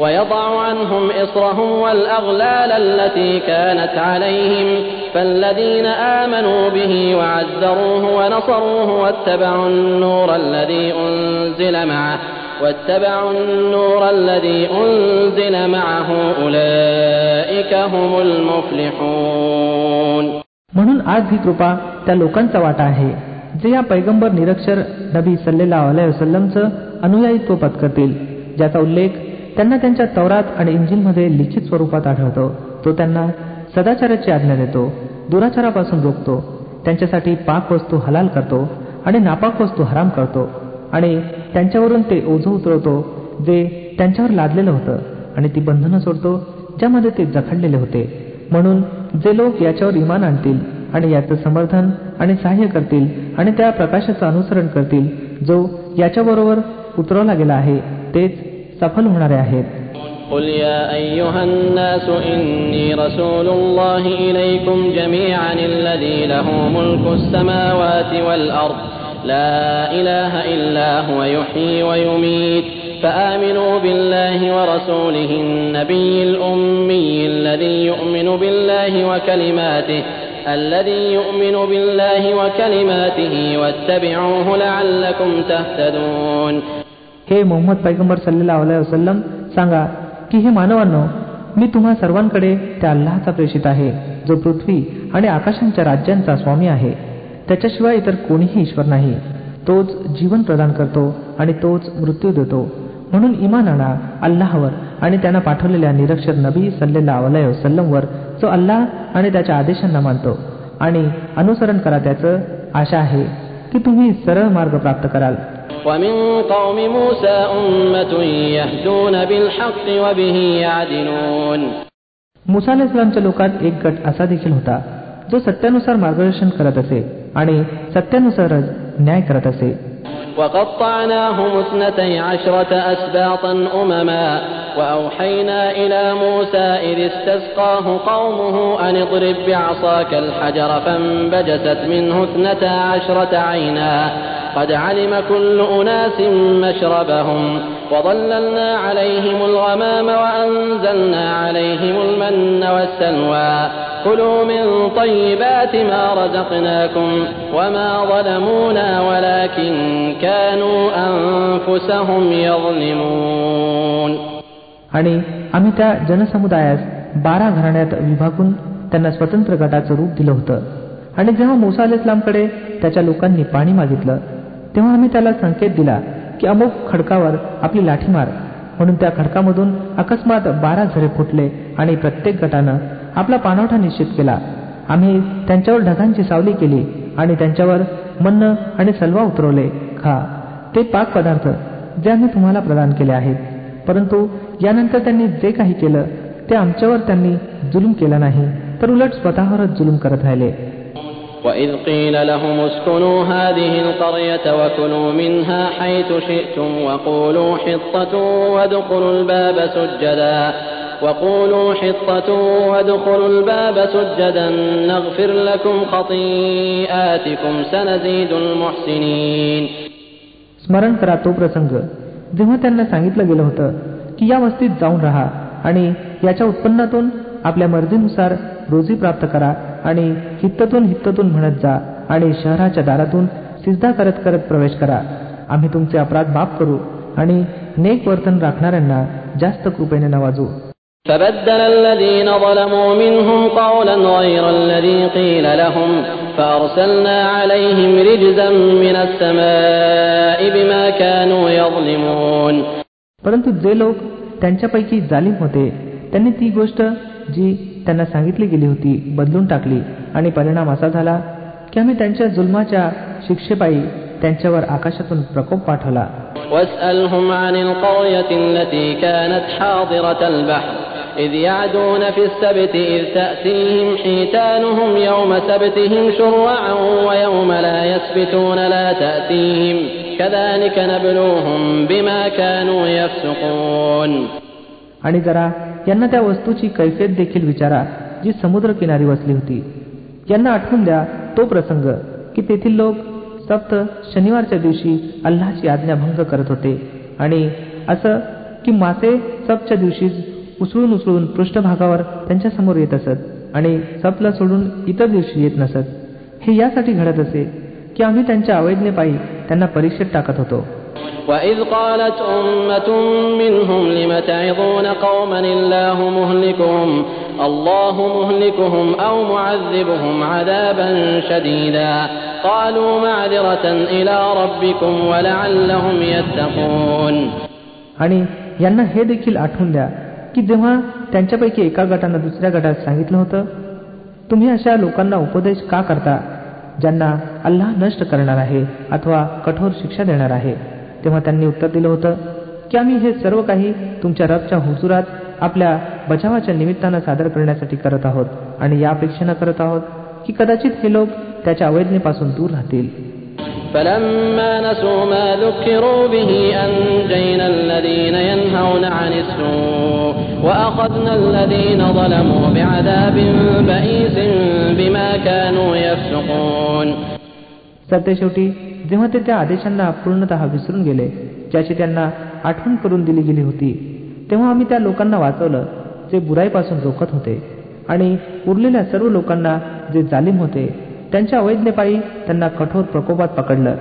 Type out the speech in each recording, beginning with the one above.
ويضع عنهم إصرهم والأغلال التي كانت عليهم فالذين آمنوا به وعزروه ونصروه واتبعوا النور الذي أنزل معه واتبعوا النور الذي أنزل معه أولئك هم المفلحون म्हणून आज ही कृपा त्या लोकांचा वाटा आहे जे या पैगंबर निरक्षर नबी सल्लेला वसलमचं अनुयायित्व पत्करतील ज्याचा उल्लेख त्यांना त्यांच्या तौरात आणि इंजिनमध्ये लिखित स्वरूपात आढळतो. तो त्यांना सदाचाराची आज्ञा देतो दुराचारापासून रोखतो त्यांच्यासाठी पाक वस्तू हलाल करतो आणि नापाक वस्तू हराम करतो आणि त्यांच्यावरून ते ओझं उतरवतो जे त्यांच्यावर लादलेलं होतं आणि ती बंधनं सोडतो ज्यामध्ये ते जखडलेले होते. म्हणून जे लोक याच्यावर इमान आणतील आणि याचं समर्थन आणि सहाय्य करतील आणि त्या प्रकाशाचं अनुसरण करतील जो याच्याबरोबर उतरवला गेला आहे तेच सफल होणारे आहेत قل يا أيها الناس إني رسول الله إليكم جميعا الذي له ملك السماوات والأرض لا إله إلا هو يحيي ويميت فآمنوا بالله ورسوله النبي الأمي الذي يؤمن بالله وكلماته الذي يؤمن بالله وكلماته واتبعوه لعلكم تهتدون हे मोहम्मद पैगंबर सल्लेला वसलम सांगा की हे मानवांनो मी तुम्हा सर्वांकडे त्या अल्लाचा प्रेषित आहे जो पृथ्वी आणि आकाशांच्या राज्यांचा स्वामी आहे. त्याच्याशिवाय इतर कोणीही ईश्वर नाही. तोच जीवन प्रदान करतो आणि तोच मृत्यू देतो. म्हणून इमान आणा अल्लाहवर आणि त्यांना पाठवलेल्या निरक्षर नबी सल्लेला वसलमवर जो अल्लाह आणि त्याच्या आदेशांना मानतो. आणि अनुसरण करा त्याचं आशा आहे की तुम्ही सरळ मार्ग प्राप्त कराल. ومن قوم موسى أمة يهدون بالحق وبه يعدلون मुसा इस्लामच्या लोकात एक गट असा देखील होता जो सत्यानुसार मार्गदर्शन करत असे आणि सत्यानुसारच न्याय करत असे وقطعناهم اثنتي عشرة أسباطا أمما وأوحينا إلى موسى إذ استسقاه قومه أن اضرب بعصاك الحجر فانبجست منه اثنتا عشرة عينا قد علم كل أناس مشربهم وظللنا عليهم الغمام وأنزلنا عليهم المن والسلوى كلوا من طيبات ما رزقناكم وما ظلمونا ولكن كانوا أنفسهم يظلمون आणि आम्ही त्या जनसमुदायास बारा घराण्यात विभागून त्यांना स्वतंत्र गटाचं रूप दिलं होतं आणि जेव्हा मुसा अल इस्लामकडे त्याच्या लोकांनी पाणी मागितलं तेव्हा आम्ही त्याला संकेत दिला की अमुक खडकावर आपली लाठी मार. म्हणून त्या खडकामधून अकस्मात बारा झरे फुटले आणि प्रत्येक गटानं आपला पाणवठा निश्चित केला. आम्ही त्यांच्यावर ढगांची सावली केली आणि त्यांच्यावर मन्न आणि सलवा उतरवले. खा ते पाक पदार्थ जे आम्ही तुम्हाला प्रदान केले आहेत. परंतु यानंतर त्यांनी जे काही केलं ते आमच्यावर त्यांनी जुलूम केला नाही तर उलट स्वतःवरच जुलूम करत राहिले. وإذ قيل لهم اسكنوا هذه القرية وكلوا منها حيث شئتم وقولوا حطة وادخلوا الباب سجدا وقولوا حطة وادخلوا الباب سجدا نغفر لكم خطيئاتكم سنزيد المحسنين स्मरण करा तो प्रसंग जेव्हा त्यांना सांगितलं गेलं होतं की या वस्तीत जाऊन राहा आणि याच्या उत्पन्नातून आपल्या मर्जीनुसार रोजी प्राप्त करा आणि हित्ततून हित्ततून म्हणत जा आणि शहराच्या दारातून सिद्धा करत करत प्रवेश करा आम्ही तुमचे अपराध माफ करू आणि नेक वर्तन राखणाऱ्यांना जास्त कृपेने नवाजू فبدل الذين ظلموا منهم قولا غير الذي قيل لهم فأرسلنا عليهم رجزا من السماء بما كانوا يظلمون परंतु जे लोक त्यांच्यापैकी जालिम होते त्यांनी ती गोष्ट जी त्यांना सांगितली गेली होती बदलून टाकली आणि परिणाम असा झाला की आम्ही त्यांच्या जुलमाच्या शिक्षेपायी त्यांच्यावर आकाशातून प्रकोप पाठवला واسألهم عن القرية التي كانت حاضرة البحر إذ يعدون في السبت إذ تأتيهم حيتانهم يوم سبتهم شرعا ويوم لا يسبتون لا تأتيهم كذلك نبلوهم بما كانوا يفسقون आणि जरा यांना त्या वस्तूची कैफियत देखील विचारा जी समुद्र किनारी वसली होती. यांना आठवून द्या तो प्रसंग की तेथील लोक सप्त शनिवारच्या दिवशी अल्लाची आज्ञाभंग करत होते. आणि असं की मासे सप्तच्या दिवशी उसळून उसळून पृष्ठभागावर त्यांच्यासमोर येत असत आणि सपला सोडून इतर दिवशी येत नसत. हे यासाठी घडत असे की आम्ही त्यांच्या अवैधनेपायी त्यांना परीक्षेत टाकत होतो. وإذ قالت أمة منهم لم تعظون قوما الله مهلكهم الله مهلكهم أو معذبهم عذابا شديدا قالوا معذرة إلى ربكم ولعلهم يتقون आणि यांना हे देखील आठवून द्या की जेव्हा त्यांच्यापैकी एका गटानं दुसऱ्या गटात सांगितलं होतं तुम्ही अशा लोकांना उपदेश का करता ज्यांना अल्लाह नष्ट करणार आहे अथवा कठोर शिक्षा देणार आहे तेव्हा त्यांनी उत्तर दिलं होतं की आम्ही हे सर्व काही तुमच्या रबच्या हुजुरात आपल्या बचावाच्या निमित्तानं सादर करण्यासाठी करत आहोत आणि या अपेक्षेनं करत आहोत की कदाचित हे लोक त्याच्या अवैधनेपासून दूर राहतील فلما نسوا ما ذكروا به أنجينا الذين ينهون عن السوء وأخذنا الذين ظلموا بعذاب بئيس بما كانوا يفسقون सरतेशेवटी जेव्हा ते त्या आदेशांना पूर्णतः विसरून गेले ज्याची त्यांना आठवण करून दिली गेली होती तेव्हा आम्ही त्या लोकांना वाचवलं जे बुराईपासून रोखत होते आणि उरलेल्या सर्व लोकांना जे जालिम होते त्यांच्या अवैधनेपायी त्यांना कठोर प्रकोपात पकडलं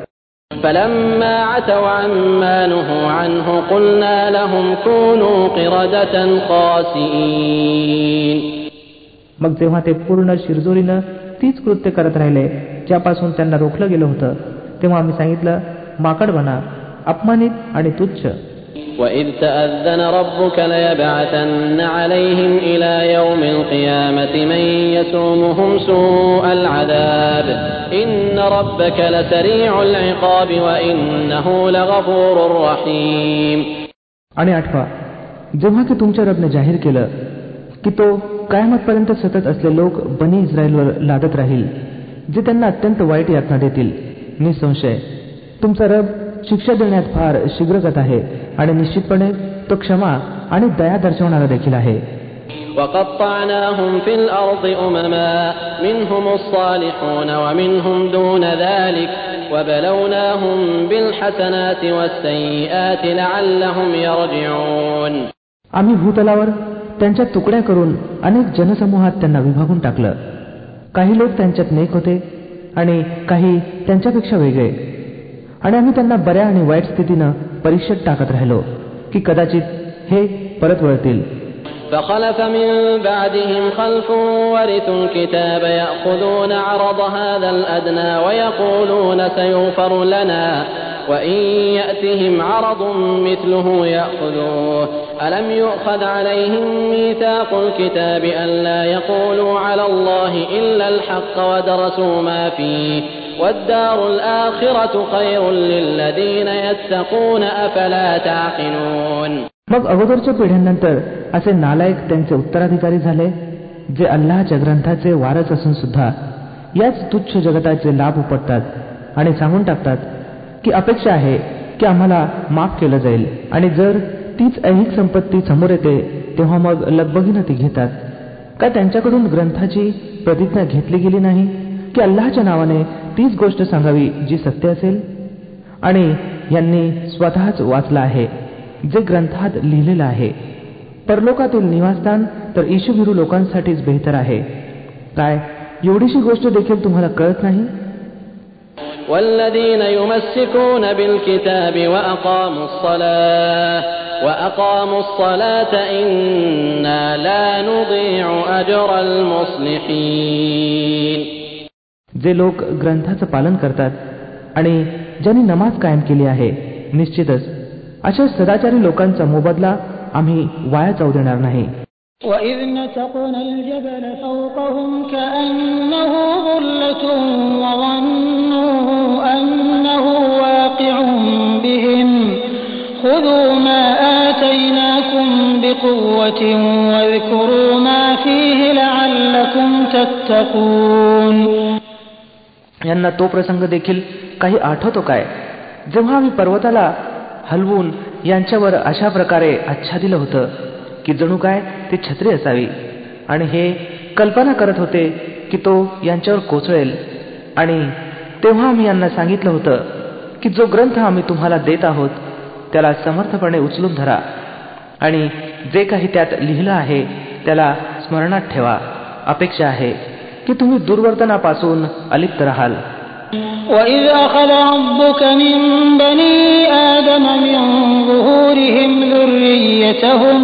فلما عتوا عما نهوا عنه قلنا لهم كونوا قردة خاسئين मग जेव्हा ते पूर्ण शिरजोरीनं तीच कृत्य करत राहिले ज्यापासून त्यांना रोखलं गेलं होतं तेव्हा आम्ही सांगितलं माकड बना अपमानित आणि तुच्छ وإذ تأذن ربك ليبعثن عليهم إلى يوم القيامة من يسومهم سوء العذاب إن ربك لسريع العقاب وإنه لغفور رحيم आणि आठवा जेव्हा की तुमच्या रबने जाहीर केलं की तो कायमतपर्यंत सतत असले लोक बनी इस्रायलवर लादत राहील जे त्यांना अत्यंत वाईट यातना देतील निसंशय तुमचा रब शिक्षा देण्यात फार शीघ्रगत आहे आणि निश्चितपणे तो क्षमा आणि दया दर्शवणारा देखील आहे وقطعناهم في الأرض أمما منهم الصالحون ومنهم دون ذلك وبلوناهم بالحسنات والسيئات لعلهم يرجعون आम्ही भूतलावर त्यांच्या तुकड्या करून अनेक जनसमूहात त्यांना विभागून टाकलं काही लोक त्यांच्यात नेक होते आणि काही त्यांच्यापेक्षा वेगळे आणि आम्ही त्यांना बऱ्या आणि वाईट स्थितीनं परीक्षेत टाकत राहिलो की कदाचित हे परत वळतील فخلف من بعدهم خلف ورثوا الكتاب يأخذون عرض هذا الأدنى ويقولون سيغفر لنا وإن يأتهم عرض مثله يأخذوه ألم يؤخذ عليهم ميثاق الكتاب ألا يقولوا على الله إلا الحق ودرسوا ما فيه والدار الآخرة خير للذين يتقون أفلا تعقلون मग अगोदरच्या पिढ्यांनंतर असे नालायक त्यांचे उत्तराधिकारी झाले जे अल्लाहच्या ग्रंथाचे वारस असून सुद्धा याच तुच्छ जगताचे लाभ उपटतात आणि सांगून टाकतात की अपेक्षा आहे की आम्हाला माफ केलं जाईल. आणि जर तीच ऐहिक संपत्ती समोर येते तेव्हा मग लगबगीनं ती घेतात. का त्यांच्याकडून ग्रंथाची प्रतिज्ञा घेतली गेली नाही? की अल्लाहच्या नावाने तीच गोष्ट सांगावी जी सत्य असेल? आणि यांनी स्वतःच वाचलं आहे जे ग्रंथात लिहिलेलं आहे. परलोकातील निवासस्थान तर ईशुभिरू लोकांसाठीच बेहतर आहे. काय एवढीशी गोष्ट देखील तुम्हाला कळत नाही? والذين يمسكون بالكتاب وأقاموا الصلاة وأقاموا الصلاة إنا لا نضيع أجر المصلحين जे लोक ग्रंथाचं पालन करतात आणि ज्यांनी नमाज कायम केली आहे निश्चितच अशा सदाचारी लोकांचा मोबदला आम्ही वाया जाऊ देणार नाही وإذ نتقنا الجبل فوقهم كأنه ظلة وظنوا أنه واقع بهم خذوا ما آتيناكم بقوة واذكروا تتقون यांना तो प्रसंग देखील काही आठवतो काय जेव्हा आम्ही पर्वताला हलवून यांच्यावर अशा प्रकारे आच्छादिलं होतं की जणू काय ती छत्री असावी आणि हे कल्पना करत होते की तो यांच्यावर कोसळेल आणि तेव्हा आम्ही यांना सांगितलं होतं की जो ग्रंथ आम्ही तुम्हाला देत आहोत त्याला समर्थपणे उचलून धरा आणि जे काही त्यात लिहिलं आहे त्याला स्मरणात ठेवा अपेक्षा आहे की तुम्ही दुर्वर्तनापासून अलिप्त राहाल وإذ أخذ ربك من بني آدم من ظهورهم ذريتهم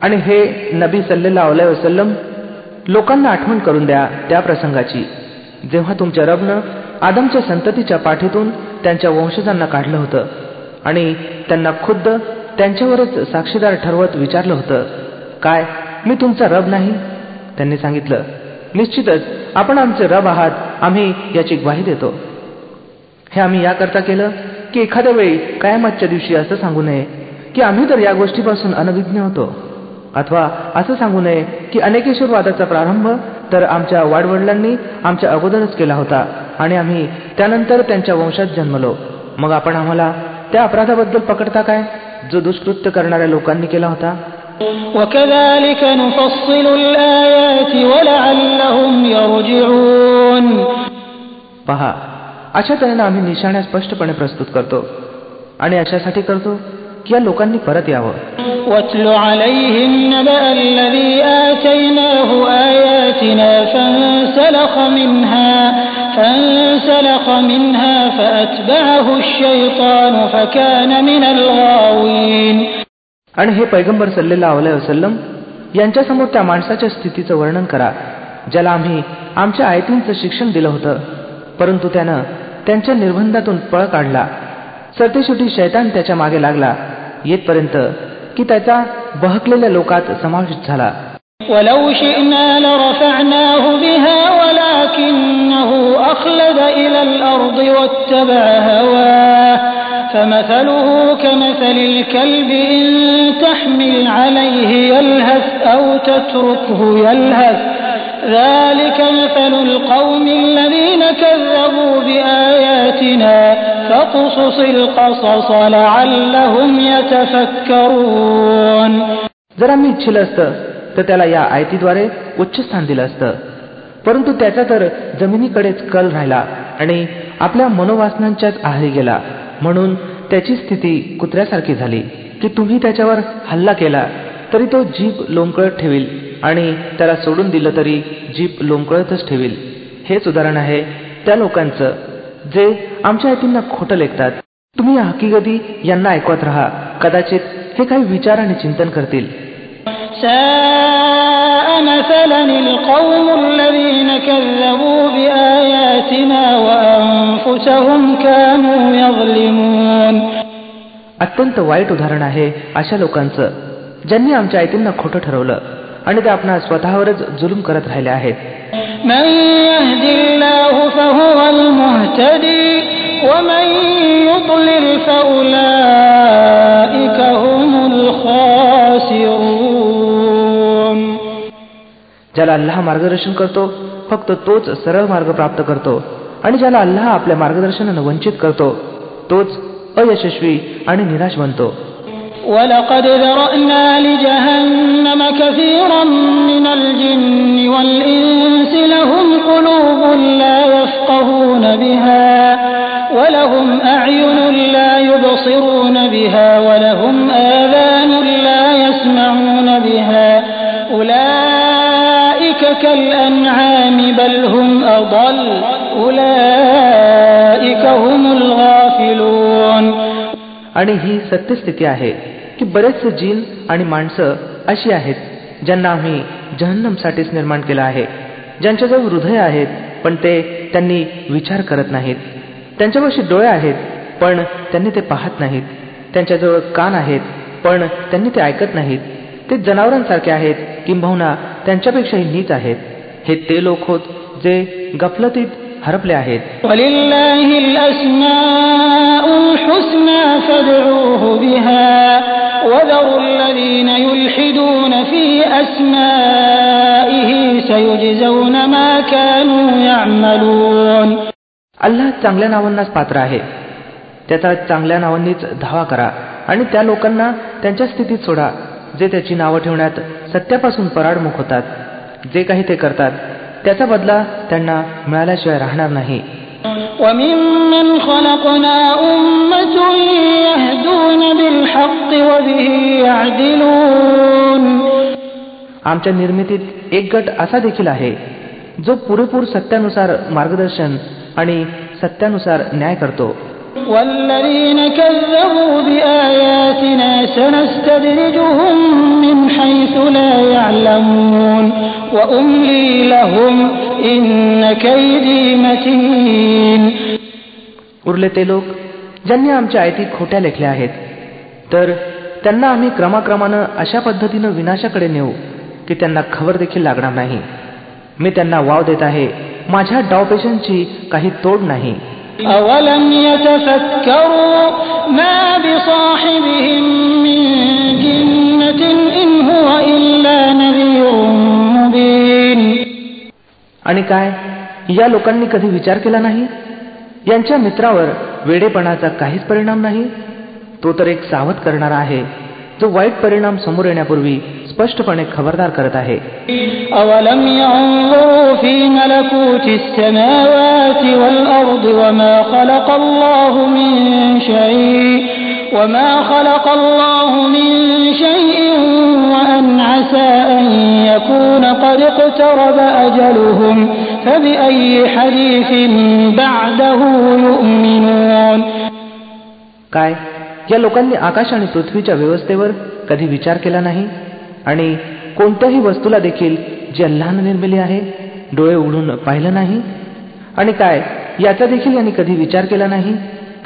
आणि हे नबी सल्लेला वसलम लोकांना आठवण करून द्या त्या प्रसंगाची. जेव्हा तुमच्या रबनं आदमच्या संततीच्या पाठीतून त्यांच्या वंशजांना काढलं होतं आणि त्यांना खुद्द त्यांच्यावरच साक्षीदार ठरवत विचारलं होतं काय मी तुमचा रब नाही? त्यांनी सांगितलं निश्चितच आपण आमचे रब आहात आम्ही याची ग्वाही देतो. हे आम्ही याकरता केलं की एखाद्या वेळी कायमातच्या दिवशी असं सांगू नये की आम्ही तर या गोष्टीपासून अनभिज्ञ होतो. अथवा असं सांगू नये की अनेकेश्वरवादाचा प्रारंभ तर आमच्या वाडवडिलांनी आमच्या अगोदरच केला होता आणि आम्ही त्यानंतर त्यांच्या वंशात जन्मलो. मग आपण आम्हाला त्या अपराधाबद्दल पकडता काय? जो दुष्कृत्य करणाऱ्या लोकांनी केला होता? पहा अशा तऱ्हेनं आम्ही निशाण्या स्पष्टपणे प्रस्तुत करतो आणि अशासाठी करतो की या लोकांनी परत यावं. आणि हे पैगंबर सल्लेला वसलम यांच्यासमोर त्या माणसाच्या स्थितीचं वर्णन करा ज्याला आम्ही आमच्या आयतींचं शिक्षण दिलं होतं परंतु त्यानं त्यांच्या निर्बंधातून पळ काढला सरतेशेवटी शैतान त्याच्या मागे लागला येतपर्यंत की त्याचा बहकलेल्या लोकात समावेश झाला ولو شئنا لرفعناه بها ولكنه أخلد إلى الأرض واتبع هواه فمثله كمثل الكلب إن تحمل عليه يلهث أو تتركه يلهث ذلك مثل القوم الذين كذبوا بآياتنا فاقصص القصص لعلهم يتفكرون जर आम्ही इच्छिलं असतं तर त्याला या आयतीद्वारे उच्च स्थान दिलं असतं परंतु त्याचा तर जमिनीकडेच कल राहिला आणि आपल्या मनोवासनांच्याच आहारी गेला म्हणून त्याची स्थिती कुत्र्यासारखी झाली की तुम्ही त्याच्यावर हल्ला केला तरी तो जीप लोंबकळत ठेवील आणि त्याला सोडून दिलं तरी जीभ लोंकळतच ठेवील. हेच उदाहरण आहे त्या लोकांचं जे आमच्या आईतींना खोटं लेखतात. तुम्ही हकीकती यांना ऐकवत राहा. कदाचित हे काही विचार आणि चिंतन करतील. अत्यंत वाईट उदाहरण आहे अशा लोकांचं ज्यांनी आमच्या आयतींना खोटं ठरवलं. आणि ते आपणा स्वतःवरच जुलूम करत राहिले आहेत. ज्याला अल्लाह मार्गदर्शन करतो फक्त तोच सरळ मार्ग प्राप्त करतो. आणि ज्याला अल्लाह आपल्या मार्गदर्शनानं वंचित करतो तोच अयशस्वी आणि निराश बनतो. ولقد ذرأنا لجهنم كثيرا من الجن والإنس لهم قلوب لا يفقهون بها ولهم أعين لا يبصرون بها ولهم آذان لا يسمعون بها أولئك كالأنعام بل هم أضل أولئك هم الغافلون आणि ही सत्यस्थिती आहे की बरेचसे जीन आणि माणसं अशी आहेत ज्यांना आम्ही जहन्नमसाठीच निर्माण केलं आहे. ज्यांच्याजवळ हृदय आहेत पण ते त्यांनी विचार करत नाहीत. त्यांच्यापाशी डोळे आहेत पण त्यांनी ते पाहत नाहीत. त्यांच्याजवळ कान आहेत पण त्यांनी ते ऐकत नाहीत. ते जनावरांसारखे आहेत किंबहुना त्यांच्यापेक्षाही नीच आहेत. हे ते लोक होत जे गफलतीत हरपले आहेत. अल्लाह चांगल्या नावांनाच पात्र आहे. त्याचा चांगल्या नावांनीच धावा करा आणि त्या लोकांना त्यांच्या स्थितीत सोडा जे त्याची नावं ठेवण्यात सत्यापासून पराडमुख होतात. जे काही ते करतात त्याचा बदला त्यांना मिळाल्याशिवाय राहणार नाही. आमच्या निर्मितीत एक गट असा देखील आहे जो पुरेपूर सत्यानुसार मार्गदर्शन आणि सत्यानुसार न्याय करतो. والذين كذبوا بآياتنا سنستدرجهم من حيث لا يعلمون وأملي لهم إن كيدي متين उरले ते लोक ज्यांनी आमच्या आयती खोट्या लेखल्या आहेत तर त्यांना आम्ही क्रमाक्रमानं अशा पद्धतीनं विनाशाकडे नेऊ की त्यांना खबर देखील लागणार नाही मी त्यांना वाव देत आहे माझ्या डावपेशांची काही तोड नाही أولم يتفكروا ما بصاحبهم من جنة إن هو إلا نذير مبين आणि काय या लोकांनी कधी विचार केला नाही यांच्या मित्रावर वेडेपणाचा काहीच परिणाम नाही तो तर एक सावध करणारा आहे जो वाईट परिणाम समोर येण्यापूर्वी स्पष्टपणे खबरदार करत आहे अवलम ينظروا في ملكوت السماوات والأرض وما خلق الله من شيء وما خلق الله من شيء وأن عسى أن يكون قد اقترب أجلهم فبأي حديث بعده يؤمنون काय या लोकांनी आकाश आणि पृथ्वीच्या व्यवस्थेवर कधी विचार केला नाही आणि कोणत्याही वस्तूला देखील जी अल्लानं निर्मिली आहे डोळे उघडून पाहिलं नाही? आणि काय याचा देखील यांनी कधी विचार केला नाही?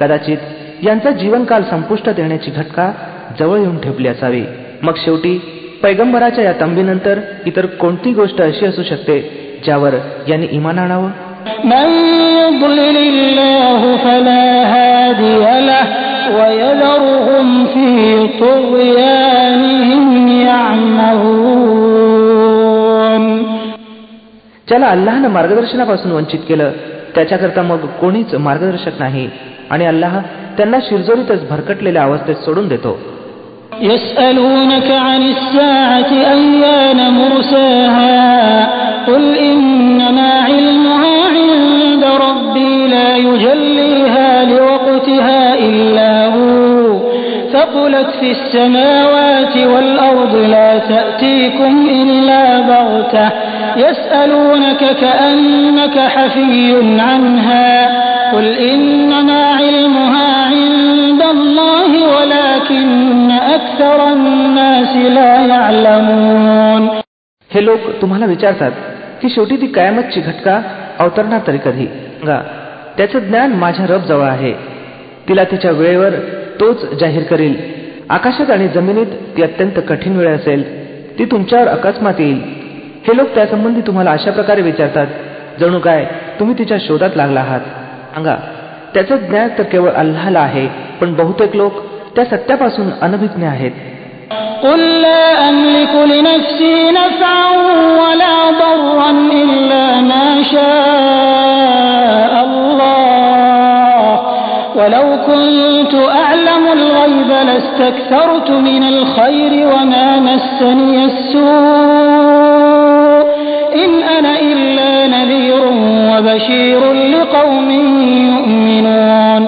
कदाचित यांचा जीवनकाल संपुष्टात येण्याची घटका जवळ येऊन ठेपली असावी. मग शेवटी पैगंबराच्या या तंबीनंतर इतर कोणती गोष्ट अशी असू शकते ज्यावर यांनी इमान आणावं? ज्याला अल्लाहनं मार्गदर्शनापासून वंचित केलं त्याच्याकरता मग कोणीच मार्गदर्शक नाही आणि अल्लाह त्यांना शिरजोरीतच भरकटलेल्या अवस्थेत सोडून देतो يسألونك عن الساعة أيان مرساها قل إنما علمها عند ربي لا يجليها ثقلت في السماوات والأرض لا تأتيكم إلا بغتة يسألونك كأنك حفي عنها قل إنما علمها عند الله ولكن أكثر الناس لا يعلمون हे लोक तुम्हाला विचारतात की शेवटी ती कायमतची घटका अवतरणार तरी कधी त्याचं ज्ञान माझ्या रब जवळ आहे तिला तिच्या वेळेवर तोच जाहीर करील आकाशात आणि जमिनीत ती अत्यंत कठीण वेळ असेल ती तुमच्यावर अकस्मात येईल हे लोक त्यासंबंधी तुम्हाला अशा प्रकारे विचारतात जणू काय तुम्ही तिच्या शोधात लागला आहात सांगा त्याचं ज्ञान तर केवळ अल्लाहला आहे पण बहुतेक लोक त्या सत्यापासून अनभिज्ञ आहेत قل لا أملك لنفسي نفعا ولا ضرا إلا ما شاء ولو كنت أعلم الغيب لاستكثرت من الخير وما مسني السوء إن أنا إلا نذير وبشير لقوم يؤمنون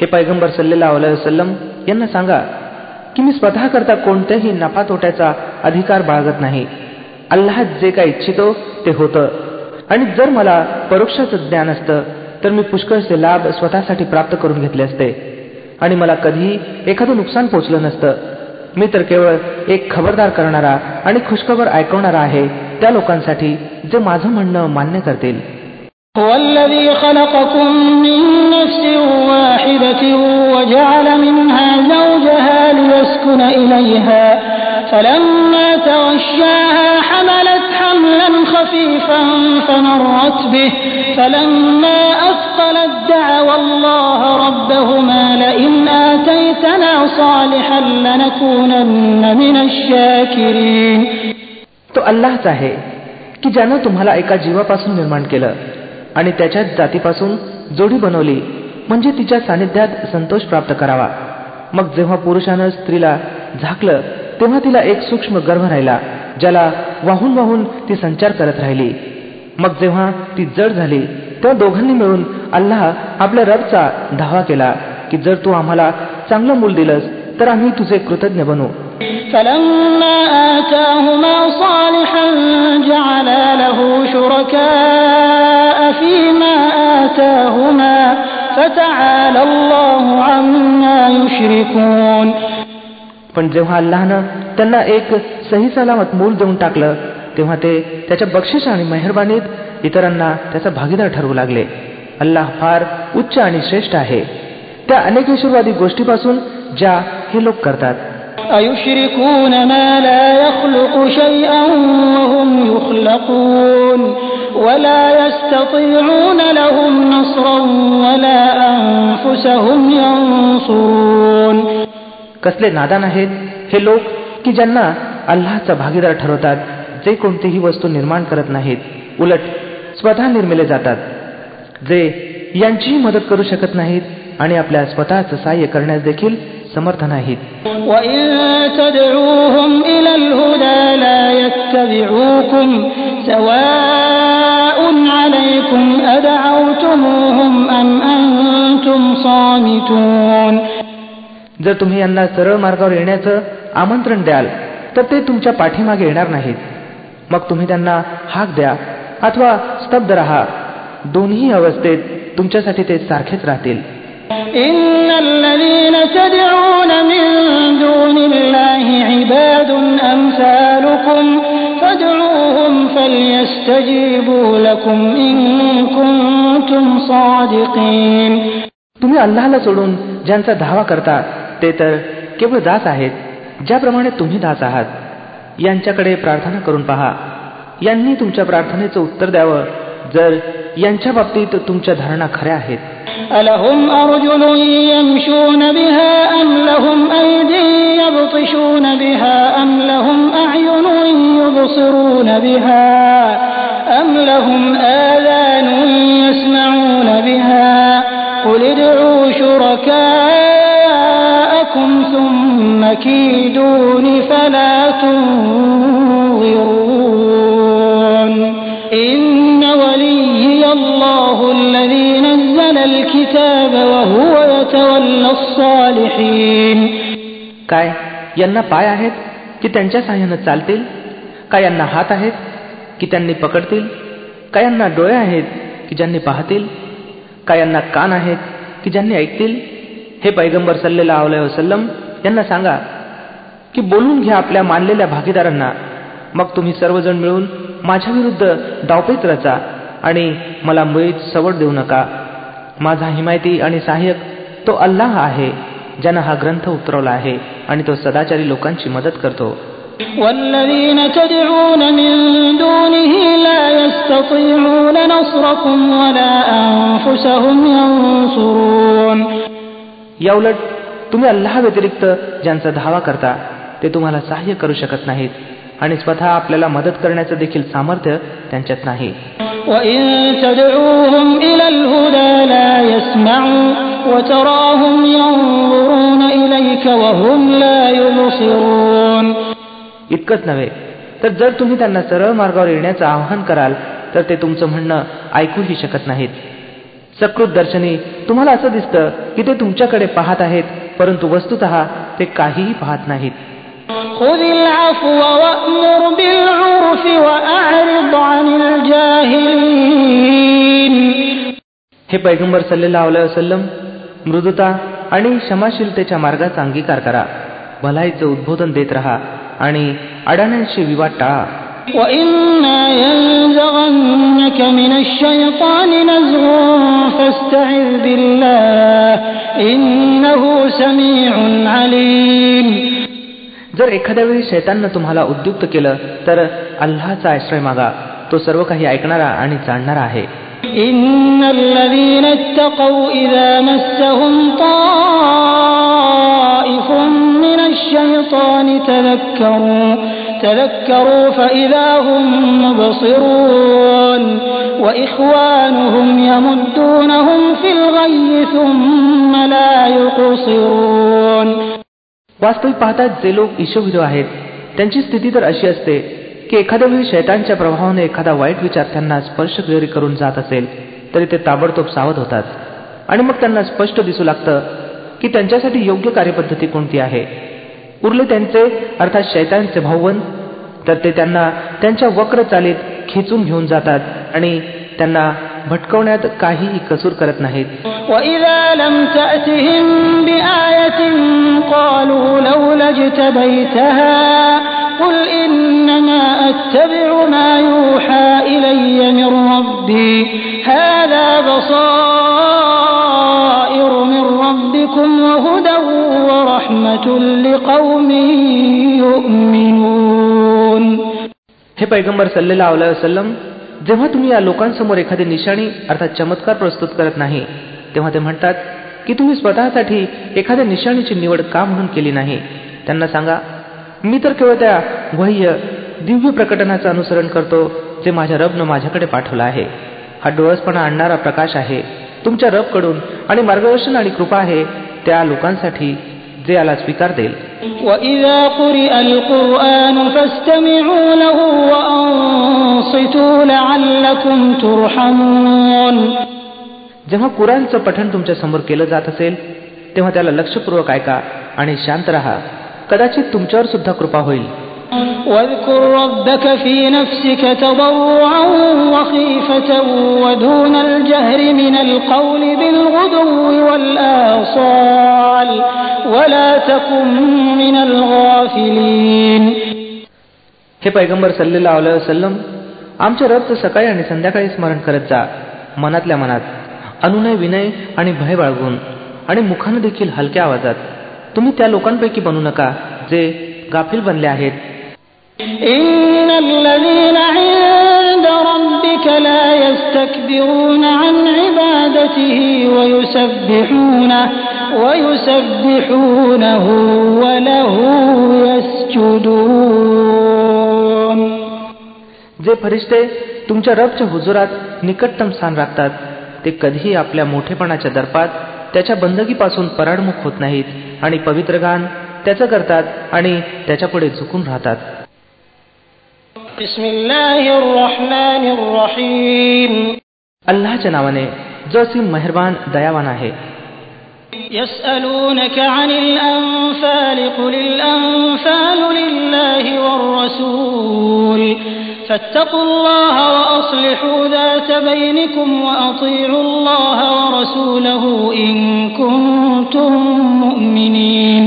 हे पैगंबर सल्लेला वसलम यांना सांगा की मी स्वतः करता कोणत्याही नफा तोट्याचा अधिकार बाळगत नाही अल्लाह जे काय इच्छितो ते होतं आणि जर मला परोक्षाचं ज्ञान असतं तर मी पुष्कळचे लाभ स्वतःसाठी प्राप्त करून घेतले असते आणि मला कधीही एखादं नुकसान पोचलं नसतं मी तर केवळ एक खबरदार करणारा आणि खुशखबर ऐकवणारा आहे त्या लोकांसाठी जे माझं म्हणणं मान्य करतील هو الذي خلقكم من نفس واحدة وجعل منها زوجها ليسكن إليها فلما تغشاها حملت حملا خفيفا فمرت به فلما أثقلت دعوا الله ربهما لئن آتيتنا صالحا لنكونن من الشاكرين तो अल्लाच आहे की ज्यानं तुम्हाला एका जीवापासून निर्माण केलं आणि त्याच्याच जातीपासून जोडी बनवली म्हणजे तिच्या सानिध्यात संतोष प्राप्त करावा मग जेव्हा पुरुषानं स्त्रीला झाकलं तेव्हा तिला एक सूक्ष्म गर्भ राहिला ज्याला वाहून वाहून ती संचार करत राहिली मग जेव्हा ती जड झाली तेव्हा दोघांनी मिळून अल्लाह आपल्या रबचा धावा केला की जर तू आम्हाला चांगलं मूल दिलंस तर आम्ही तुझे कृतज्ञ बनू فلما آتاهما صالحا جعلا له شركاء فيما آتاهما فتعالى الله عما يشركون पण जेव्हा अल्लाहनं त्यांना एक सही सलामत मूल देऊन टाकलं तेव्हा ते त्याच्या बक्षीस आणि मेहरबानीत इतरांना त्याचा भागीदार ठरवू लागले. अल्लाह फार उच्च आणि श्रेष्ठ आहे. त्या अनेक ईश्वरवादी गोष्टीपासून ज्या हे लोक करतात. कसले नादान आहेत? हे लोक की ज्यांना अल्लाहचा भागीदार ठरवतात जे कोणतीही वस्तू निर्माण करत नाहीत उलट स्वतः निर्मिले जातात. जे यांचीही मदत करू शकत नाहीत आणि आपल्या स्वतःच सहाय्य करण्यास देखील समर्थ नाहीत. जर तुम्ही यांना सरळ मार्गावर येण्याचं आमंत्रण द्याल तर ते तुमच्या पाठीमागे येणार नाहीत. मग तुम्ही त्यांना हाक द्या अथवा स्तब्ध रहा. दोन्ही अवस्थेत तुमच्यासाठी ते सारखेच राहतील. तुम्ही अल्लाहला सोडून ज्यांचा धावा करता ते तर केवळ दास आहेत ज्याप्रमाणे तुम्ही दास आहात यांच्याकडे प्रार्थना करून पहा यांनी तुमच्या प्रार्थनेचं उत्तर द्यावं जर यांच्या बाबतीत तुमच्या धारणा खऱ्या आहेत ألهم أرجل يمشون بها أم لهم أيدي يبطشون بها أم لهم أعين يبصرون بها أم لهم آذان يسمعون بها كيدون فلا تنظرون إن وليي الله الذي نزل الكتاب وهو يتولى الصالحين काय यांना पाय आहेत की त्यांच्या साह्यानं चालतील का यांना हात आहेत की त्यांनी पकडतील का यांना डोळे आहेत की ज्यांनी पाहतील का यांना कान आहेत की ज्यांनी ऐकतील हे पैगंबर सल्लेला अवलय वसल्लम यांना सांगा की बोलून घ्या आपल्या मानलेल्या भागीदारांना मग तुम्ही सर्वजण मिळून माझ्या विरुद्ध डावपेच रचा आणि मला मुळीच सवड देऊ नका माझा हिमायती आणि सहाय्यक तो अल्लाह आहे ज्यानं हा ग्रंथ उतरवला आहे आणि तो सदाचारी लोकांची मदत करतो والذين تدعون من دونه لا يستطيعون نصركم ولا أنفسهم ينصرون याउलट तुम्ही अल्ला व्यतिरिक्त ज्यांचा धावा करता ते तुम्हाला सहाय्य करू शकत नाहीत आणि स्वतः आपल्याला मदत करण्याचं देखील सामर्थ्य त्यांच्यात नाही. इतकंच नव्हे तर जर तुम्ही त्यांना सरळ मार्गावर येण्याचं आवाहन कराल तर ते तुमचं म्हणणं ऐकूही शकत नाहीत. सकृत दर्शनी तुम्हाला असं दिसतं की ते तुमच्याकडे पाहत आहेत परंतु वस्तुत ते काहीही पाहत नाहीत. हे पैगंबर सल्लेला वसलम मृदुता आणि क्षमाशीलतेच्या मार्गाचा अंगीकार करा. भलाईचं उद्बोधन देत राहा आणि अडाण्यांशी विवाद टाळा. जर एखाद्या वेळी शैताननं तुम्हाला उद्युक्त केलं तर अल्लाचा आश्रय मागा तो सर्व काही ऐकणारा आणि जाणणारा आहे إن الذين اتقوا إذا مسهم طائف من الشيطان تذكروا تذكروا فإذا هم مبصرون وإخوانهم يمدونهم في الغي ثم لا يقصرون वास्तविक पाहता जे लोक ईशोविरो आहेत त्यांची स्थिती तर अशी असते की एखाद्या वेळी शैतांच्या प्रभावाने एखादा वाईट विचार त्यांना स्पर्श करून जात असेल तरी ते ताबडतोब सावध होतात आणि मग त्यांना स्पष्ट दिसू लागतं की त्यांच्यासाठी योग्य कार्यपद्धती कोणती आहे उरले त्यांचे अर्थात शैतांचे भाऊवन तर ते त्यांना त्यांच्या वक्र चालीत खेचून घेऊन जातात आणि त्यांना भटकवण्यात काहीही कसूर करत नाहीत. ربكم وهدى ورحمة لقوم يؤمنون हे पैगंबर सल्लेला वसलम जेव्हा तुम्ही या लोकांसमोर एखादी निशाणी अर्थात चमत्कार प्रस्तुत करत नाही तेव्हा ते म्हणतात की तुम्ही स्वतःसाठी एखाद्या निशाणीची निवड का म्हणून केली नाही त्यांना सांगा मी तर केवळ त्या वह्य दिव्य प्रकटनाचं अनुसरण करतो जे माझ्या रबनं माझ्याकडे पाठवला आहे हा डोळसपणा आणणारा प्रकाश आहे तुमच्या रबकडून आणि मार्गदर्शन आणि कृपा आहे त्या लोकांसाठी जे याला स्वीकार देईल. जेव्हा कुराणचं पठण तुमच्यासमोर केलं जात असेल तेव्हा त्याला लक्षपूर्वक ऐका आणि शांत राहा. कदाचित तुमच्यावर सुद्धा कृपा होईल. واذكر ربك في نفسك تضرعا وخيفة ودون الجهر من القول بالغدو والآصال ولا تكن من الغافلين हे पैगंबर सल्लेला वसलम आमच्या रबचं सकाळी आणि संध्याकाळी स्मरण करत जा मनातल्या मनात अनुनय विनय आणि भय बाळगून आणि मुखानं देखील हलक्या आवाजात तुम्ही त्या लोकांपैकी बनू नका जे गाफील बनले आहेत जे फरिश्ते तुमच्या रबच्या हुजुरात निकटतम स्थान राखतात ते कधीही आपल्या मोठेपणाच्या दर्पात त्याच्या बंदगीपासून पराडमुख होत नाहीत आणि पवित्र गान त्याचं करतात आणि त्याच्यापुढे झुकून राहतात. अल्लाच्या नावाने जो असीम मेहरबान दयावान आहे يسألونك عن الأنفال قل الأنفال لله والرسول فاتقوا الله وأصلحوا ذات بينكم وأطيعوا الله ورسوله إن كنتم مؤمنين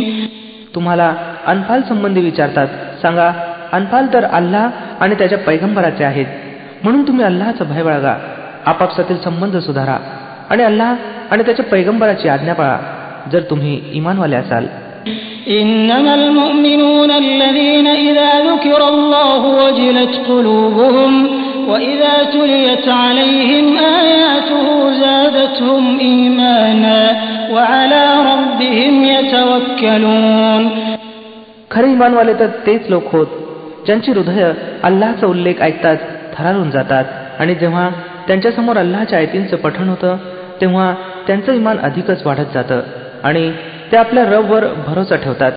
तुम्हाला अनफाल संबंधी विचारतात सांगा अनफाल तर अल्लाह आणि त्याच्या पैगंबराचे आहेत म्हणून तुम्ही अल्लाचा भय बाळगा आपापसातील संबंध सुधारा आणि अल्लाह आणि त्याच्या पैगंबराची आज्ञा पाळा जर तुम्ही इमानवाले असाल إنما المؤمنون الذين إذا ذكر الله وجلت قلوبهم وإذا تليت عليهم آياته زادتهم إيمانا وعلى ربهم يتوكلون खरे इमानवाले तर तेच लोक होत ज्यांची हृदय अल्लाचा उल्लेख ऐकताच थरारून जातात. आणि जेव्हा त्यांच्यासमोर अल्लाच्या आयतींचं पठण होतं तेव्हा त्यांचं इमान अधिकच वाढत जातं. आणि ते आपल्या रबवर भरोसा ठेवतात.